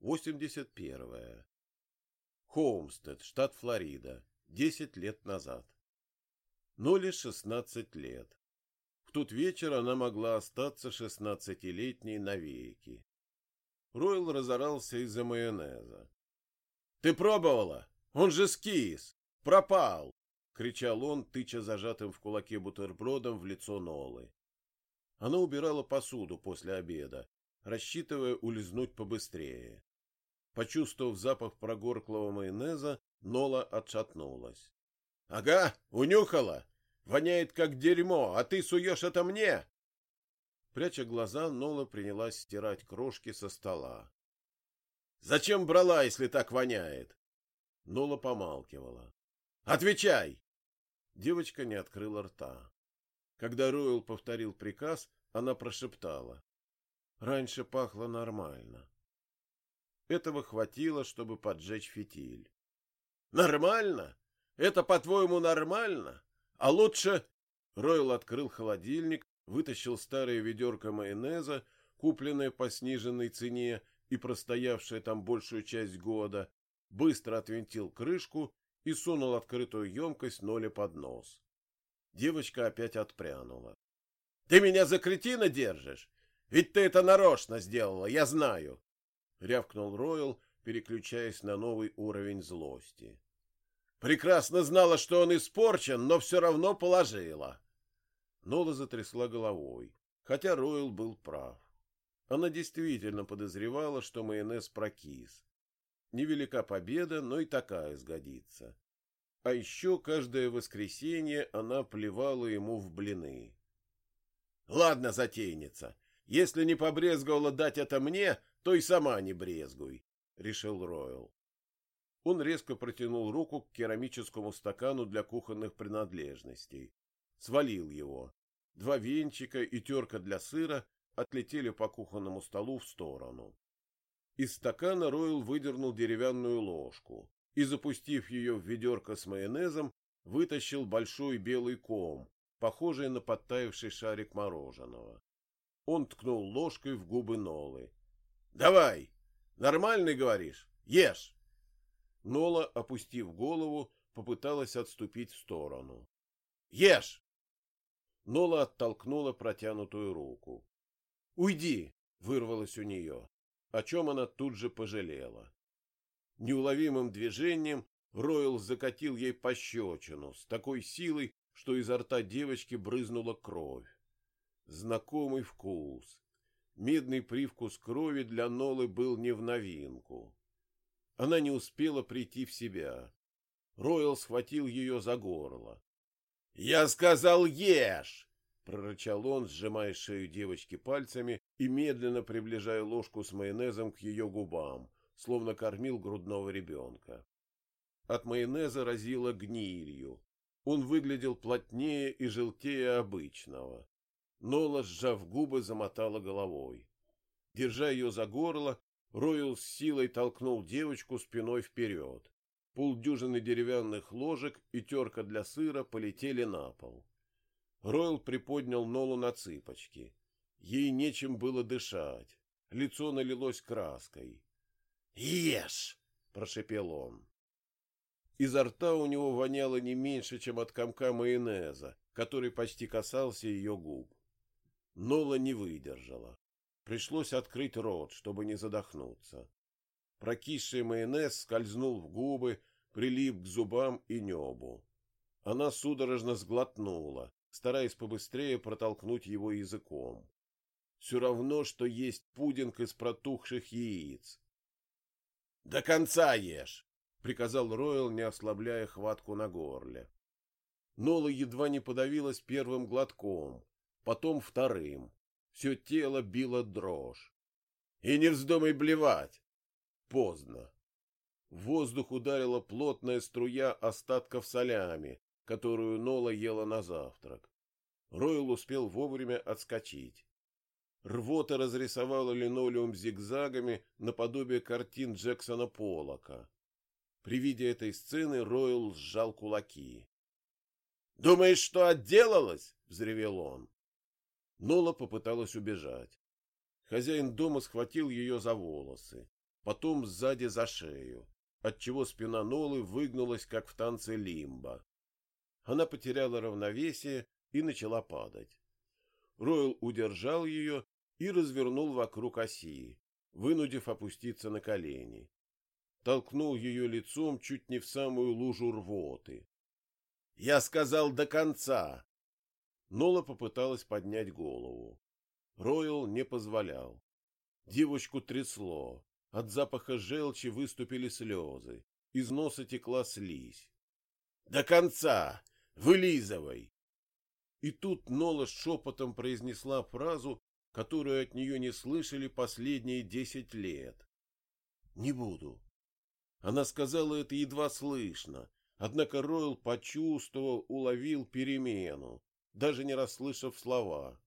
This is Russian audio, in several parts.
81. Хоумстед, штат Флорида. 10 лет назад. Ноле 16 лет. В тот вечер она могла остаться шестнадцатилетней навеки. Ройл разорался из-за майонеза. — Ты пробовала? Он же скис! Пропал! — кричал он, тыча зажатым в кулаке бутербродом в лицо Нолы. Она убирала посуду после обеда, рассчитывая улизнуть побыстрее. Почувствовав запах прогорклого майонеза, Нола отшатнулась. — Ага, унюхала! Воняет как дерьмо, а ты суешь это мне! Пряча глаза, Нола принялась стирать крошки со стола. — Зачем брала, если так воняет? Нола помалкивала. — Отвечай! Девочка не открыла рта. Когда Ройл повторил приказ, она прошептала. Раньше пахло нормально. Этого хватило, чтобы поджечь фитиль. Нормально? Это, по-твоему, нормально? А лучше... Ройл открыл холодильник, вытащил старое ведерко майонеза, купленное по сниженной цене и простоявшее там большую часть года, быстро отвинтил крышку и сунул открытую емкость Ноле под нос. Девочка опять отпрянула. — Ты меня за кретина держишь? Ведь ты это нарочно сделала, я знаю! — рявкнул Ройл, переключаясь на новый уровень злости. Прекрасно знала, что он испорчен, но все равно положила. Нола затрясла головой, хотя Ройл был прав. Она действительно подозревала, что майонез прокис. Невелика победа, но и такая сгодится. А еще каждое воскресенье она плевала ему в блины. — Ладно, затейница, если не побрезговала дать это мне, то и сама не брезгуй, — решил Ройл. Он резко протянул руку к керамическому стакану для кухонных принадлежностей. Свалил его. Два венчика и терка для сыра отлетели по кухонному столу в сторону. Из стакана Ройл выдернул деревянную ложку и, запустив ее в ведерко с майонезом, вытащил большой белый ком, похожий на подтаявший шарик мороженого. Он ткнул ложкой в губы Нолы. — Давай! Нормальный, говоришь? Ешь! Нола, опустив голову, попыталась отступить в сторону. «Ешь!» Нола оттолкнула протянутую руку. «Уйди!» — вырвалось у нее, о чем она тут же пожалела. Неуловимым движением Ройл закатил ей пощечину с такой силой, что изо рта девочки брызнула кровь. Знакомый вкус. Медный привкус крови для Нолы был не в новинку. Она не успела прийти в себя. Ройл схватил ее за горло. — Я сказал, ешь! — прорычал он, сжимая шею девочки пальцами и медленно приближая ложку с майонезом к ее губам, словно кормил грудного ребенка. От майонеза разило гнилью. Он выглядел плотнее и желтее обычного. Нола, сжав губы, замотала головой. Держа ее за горло, Ройл с силой толкнул девочку спиной вперед. Полдюжины деревянных ложек и терка для сыра полетели на пол. Ройл приподнял Нолу на цыпочки. Ей нечем было дышать. Лицо налилось краской. «Ешь!» — прошепел он. Изо рта у него воняло не меньше, чем от комка майонеза, который почти касался ее губ. Нола не выдержала. Пришлось открыть рот, чтобы не задохнуться. Прокисший майонез скользнул в губы, прилип к зубам и небу. Она судорожно сглотнула, стараясь побыстрее протолкнуть его языком. Все равно, что есть пудинг из протухших яиц. — До конца ешь! — приказал Ройл, не ослабляя хватку на горле. Нола едва не подавилась первым глотком, потом вторым. Все тело било дрожь. И не вздумай блевать. Поздно. В воздух ударила плотная струя остатков солями, которую Нола ела на завтрак. Ройл успел вовремя отскочить. Рвота разрисовала линолеум зигзагами наподобие картин Джексона Поллока. При виде этой сцены Ройл сжал кулаки. «Думаешь, что отделалась?» — взревел он. Нола попыталась убежать. Хозяин дома схватил ее за волосы. потом сзади за шею, отчего спина Нолы выгнулась, как в танце лимба. Она потеряла равновесие и начала падать. Ройл удержал ее и развернул вокруг оси, вынудив опуститься на колени. Толкнул ее лицом чуть не в самую лужу рвоты. «Я сказал до конца!» Нола попыталась поднять голову. Ройл не позволял. Девочку трясло. От запаха желчи выступили слезы. Из носа текла слизь. «До конца! Вылизывай!» И тут Нола шепотом произнесла фразу, которую от нее не слышали последние десять лет. «Не буду». Она сказала это едва слышно, однако Ройл почувствовал, уловил перемену, даже не расслышав слова.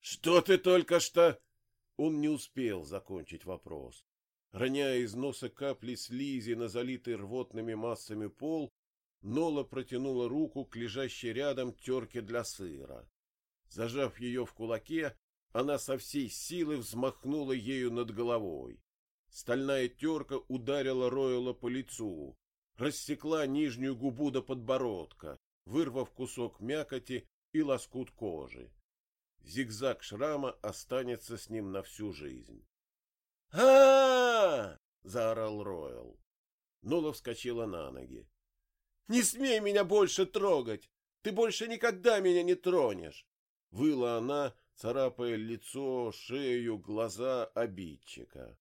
«Что ты только что...» Он не успел закончить вопрос. Роняя из носа капли слизи на залитый рвотными массами пол, Нола протянула руку к лежащей рядом терке для сыра. Зажав ее в кулаке, она со всей силы взмахнула ею над головой. Стальная терка ударила Ройла по лицу, рассекла нижнюю губу до подбородка, вырвав кусок мякоти и лоскут кожи. Зигзаг шрама останется с ним на всю жизнь. а, заорал Ройл. Нола вскочила на ноги. «Не смей меня больше трогать! Ты больше никогда меня не тронешь!» Выла она, царапая лицо, шею, глаза обидчика.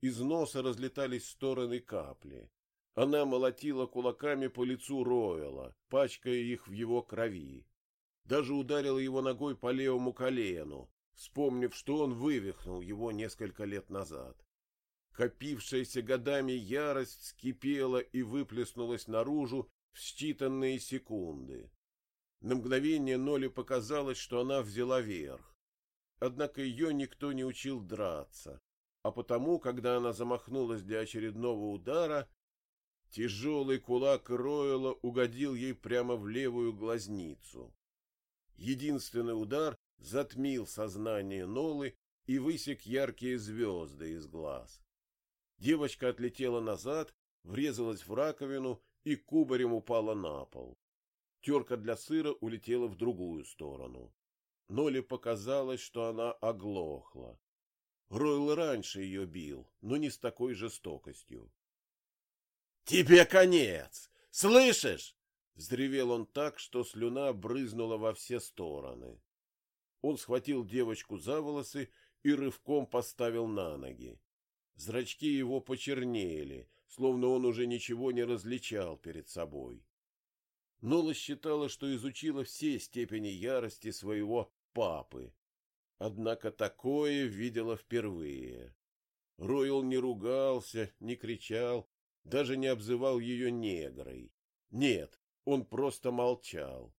Из носа разлетались стороны капли. Она молотила кулаками по лицу Ройла, пачкая их в его крови. Даже ударила его ногой по левому колену, вспомнив, что он вывихнул его несколько лет назад. Копившаяся годами ярость вскипела и выплеснулась наружу в считанные секунды. На мгновение Ноле показалось, что она взяла верх. Однако ее никто не учил драться, а потому, когда она замахнулась для очередного удара, тяжелый кулак Ройла угодил ей прямо в левую глазницу. Единственный удар затмил сознание Нолы и высек яркие звезды из глаз. Девочка отлетела назад, врезалась в раковину и кубарем упала на пол. Терка для сыра улетела в другую сторону. Ноле показалось, что она оглохла. Ройл раньше ее бил, но не с такой жестокостью. — Тебе конец! Слышишь? — взревел он так, что слюна брызнула во все стороны. Он схватил девочку за волосы и рывком поставил на ноги. Зрачки его почернели, словно он уже ничего не различал перед собой. Нола считала, что изучила все степени ярости своего папы. Однако такое видела впервые. Ройл не ругался, не кричал, даже не обзывал ее негрой. Нет, он просто молчал.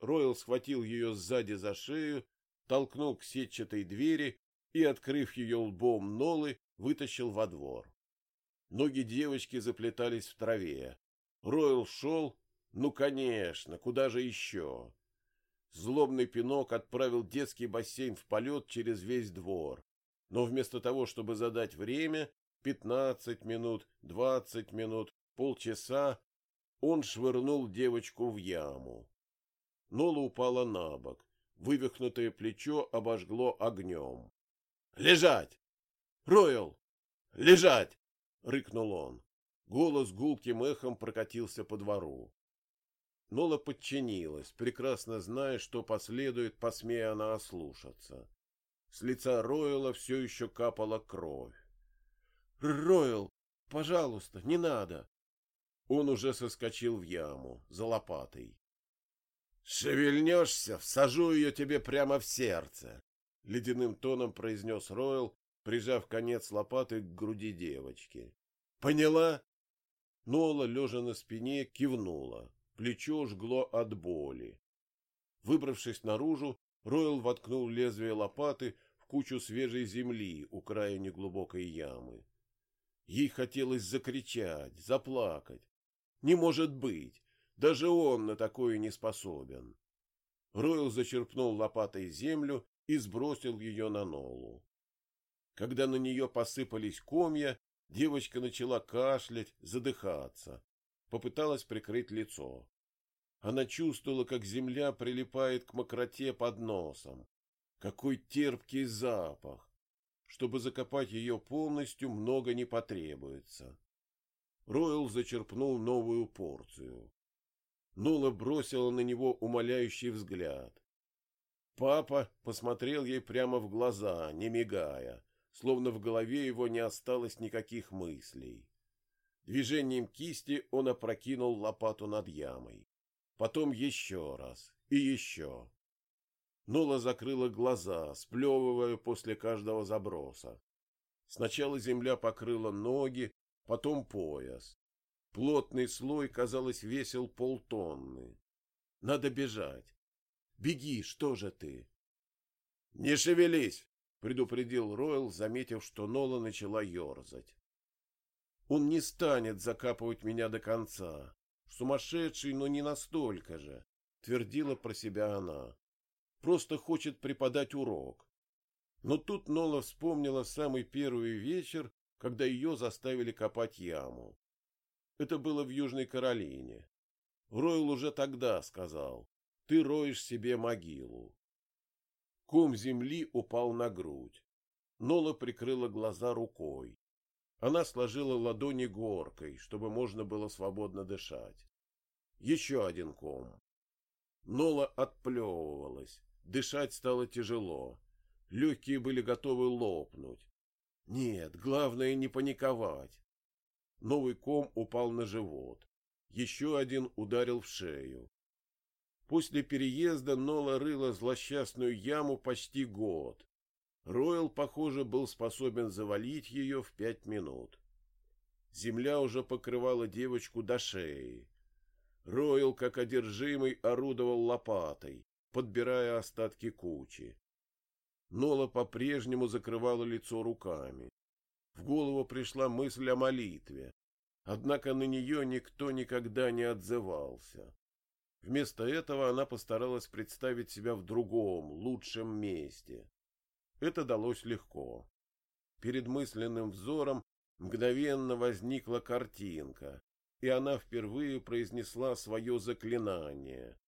Ройл схватил ее сзади за шею, толкнул к сетчатой двери и, открыв ее лбом Нолы, вытащил во двор. Ноги девочки заплетались в траве. Ройл шел, ну, конечно, куда же еще? Злобный пинок отправил детский бассейн в полет через весь двор. Но вместо того, чтобы задать время, пятнадцать минут, двадцать минут, полчаса, он швырнул девочку в яму. Нола упала на бок. Вывихнутое плечо обожгло огнем. «Лежать! Ройл! Лежать!» — рыкнул он. Голос гулким эхом прокатился по двору. Нола подчинилась, прекрасно зная, что последует, посмея она ослушаться. С лица Ройла все еще капала кровь. — Ройл, пожалуйста, не надо! Он уже соскочил в яму, за лопатой. — Шевельнешься, всажу ее тебе прямо в сердце! — ледяным тоном произнес Ройл, прижав конец лопаты к груди девочки. — Поняла? Нола, лежа на спине, кивнула. Плечо жгло от боли. Выбравшись наружу, Ройл воткнул лезвие лопаты в кучу свежей земли у края неглубокой ямы. Ей хотелось закричать, заплакать. Не может быть! Даже он на такое не способен. Ройл зачерпнул лопатой землю и сбросил ее на Нолу. Когда на нее посыпались комья, девочка начала кашлять, задыхаться. Попыталась прикрыть лицо. Она чувствовала, как земля прилипает к мокроте под носом. Какой терпкий запах! Чтобы закопать ее полностью, много не потребуется. Ройл зачерпнул новую порцию. Нула бросила на него умоляющий взгляд. Папа посмотрел ей прямо в глаза, не мигая, словно в голове его не осталось никаких мыслей. Движением кисти он опрокинул лопату над ямой. Потом еще раз и еще. Нула закрыла глаза, сплевывая после каждого заброса. Сначала земля покрыла ноги, потом пояс. Плотный слой, казалось, весил полтонны. Надо бежать. Беги, что же ты? — Не шевелись, — предупредил Ройл, заметив, что Нола начала ерзать. — Он не станет закапывать меня до конца. Сумасшедший, но не настолько же, — твердила про себя она. Просто хочет преподать урок. Но тут Нола вспомнила самый первый вечер, когда ее заставили копать яму. Это было в Южной Каролине. Ройл уже тогда сказал, ты роешь себе могилу. Ком земли упал на грудь. Нола прикрыла глаза рукой. Она сложила ладони горкой, чтобы можно было свободно дышать. Еще один ком. Нола отплевывалась. Дышать стало тяжело. Легкие были готовы лопнуть. Нет, главное не паниковать. Новый ком упал на живот. Еще один ударил в шею. После переезда Нола рыла злосчастную яму почти год. Ройл, похоже, был способен завалить ее в пять минут. Земля уже покрывала девочку до шеи. Ройл, как одержимый, орудовал лопатой, подбирая остатки кучи. Нола по-прежнему закрывала лицо руками. В голову пришла мысль о молитве, однако на нее никто никогда не отзывался. Вместо этого она постаралась представить себя в другом, лучшем месте. Это далось легко. Перед мысленным взором мгновенно возникла картинка, и она впервые произнесла свое заклинание.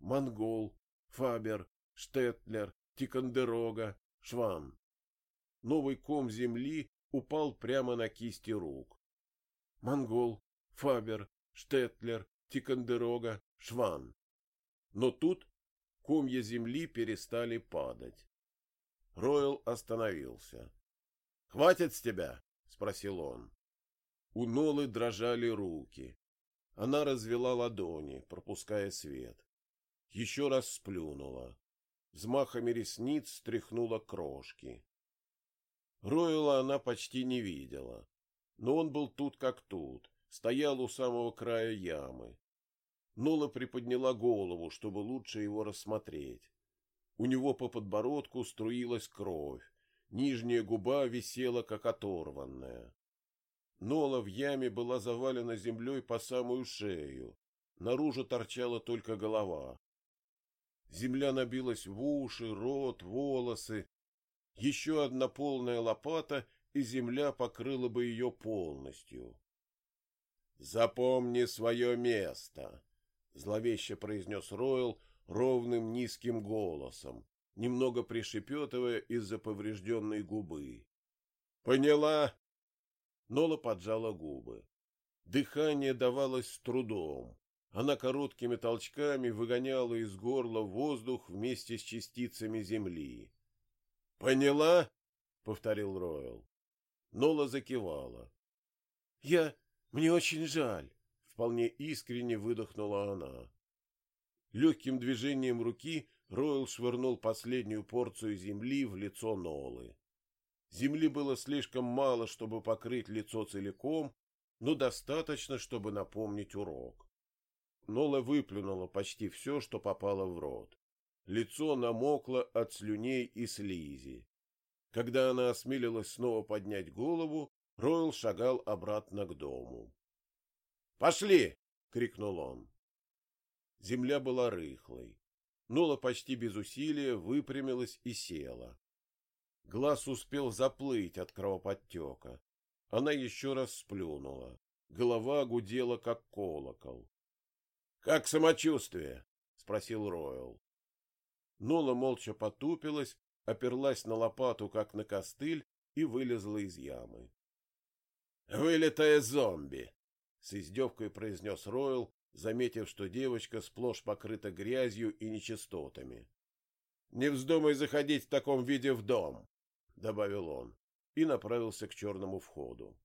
Монгол, Фабер, Штетлер, Тикандерога, Шван. Новый ком земли упал прямо на кисти рук. Монгол, Фабер, Штетлер, Тикандерога, Шван. Но тут комья земли перестали падать. Ройл остановился. — Хватит с тебя? — спросил он. У Нолы дрожали руки. Она развела ладони, пропуская свет. Еще раз сплюнула. Взмахами ресниц стряхнула крошки. Ройла она почти не видела. Но он был тут как тут, стоял у самого края ямы. Нола приподняла голову, чтобы лучше его рассмотреть. У него по подбородку струилась кровь, нижняя губа висела, как оторванная. Нола в яме была завалена землей по самую шею, наружу торчала только голова. Земля набилась в уши, рот, волосы. Еще одна полная лопата, и земля покрыла бы ее полностью. «Запомни свое место», — зловеще произнес Ройл ровным низким голосом, немного пришепетывая из-за поврежденной губы. «Поняла?» Нола поджала губы. Дыхание давалось с трудом. Она короткими толчками выгоняла из горла воздух вместе с частицами земли. «Поняла?» — повторил Ройл. Нола закивала. «Я... Мне очень жаль!» — вполне искренне выдохнула она. Легким движением руки Ройл швырнул последнюю порцию земли в лицо Нолы. Земли было слишком мало, чтобы покрыть лицо целиком, но достаточно, чтобы напомнить урок. Нола выплюнула почти все, что попало в рот. Лицо намокло от слюней и слизи. Когда она осмелилась снова поднять голову, Ройл шагал обратно к дому. «Пошли!» — крикнул он. Земля была рыхлой. Нола почти без усилия выпрямилась и села. Глаз успел заплыть от кровоподтека. Она еще раз сплюнула. Голова гудела, как колокол. — Как самочувствие? — спросил Ройл. Нола молча потупилась, оперлась на лопату, как на костыль, и вылезла из ямы. — Вылетая зомби! — с издевкой произнес Ройл, заметив, что девочка сплошь покрыта грязью и нечистотами. — Не вздумай заходить в таком виде в дом! — добавил он и направился к черному входу.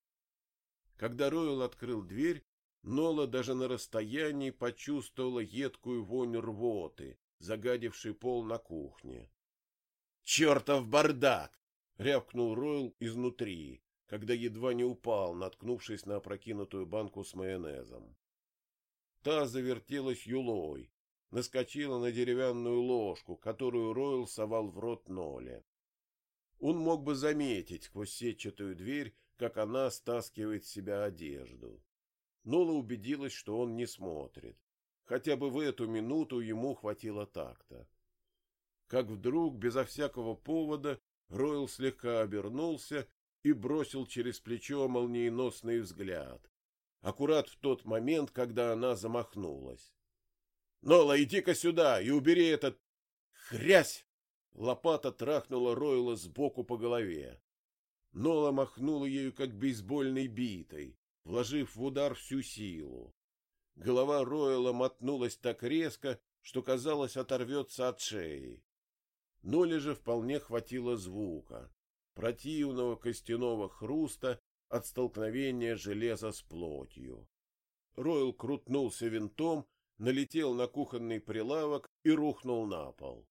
Когда Ройл открыл дверь, Нола даже на расстоянии почувствовала едкую вонь рвоты, загадивший пол на кухне. «Чертов бардак!» — рявкнул Ройл изнутри, когда едва не упал, наткнувшись на опрокинутую банку с майонезом. Та завертелась юлой, наскочила на деревянную ложку, которую Ройл совал в рот Ноле. Он мог бы заметить сквозь сетчатую дверь, как она стаскивает с себя одежду. Нола убедилась, что он не смотрит. Хотя бы в эту минуту ему хватило такта. Как вдруг, безо всякого повода, Ройл слегка обернулся и бросил через плечо молниеносный взгляд. Аккурат в тот момент, когда она замахнулась. «Нола, иди-ка сюда и убери этот... хрясь!» Лопата трахнула Ройла сбоку по голове. Нола махнула ею, как бейсбольной битой, вложив в удар всю силу. Голова Ройла мотнулась так резко, что, казалось, оторвется от шеи. Ноле же вполне хватило звука, противного костяного хруста от столкновения железа с плотью. Ройл крутнулся винтом, налетел на кухонный прилавок и рухнул на пол.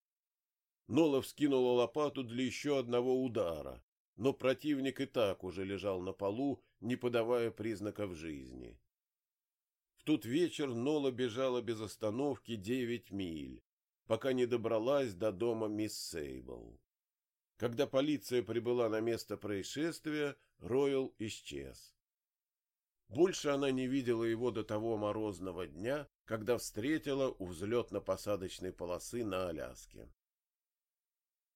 Нола вскинула лопату для еще одного удара, но противник и так уже лежал на полу, не подавая признаков жизни. В тот вечер Нола бежала без остановки девять миль, пока не добралась до дома мисс Сейбл. Когда полиция прибыла на место происшествия, Ройл исчез. Больше она не видела его до того морозного дня, когда встретила у взлетно-посадочной полосы на Аляске.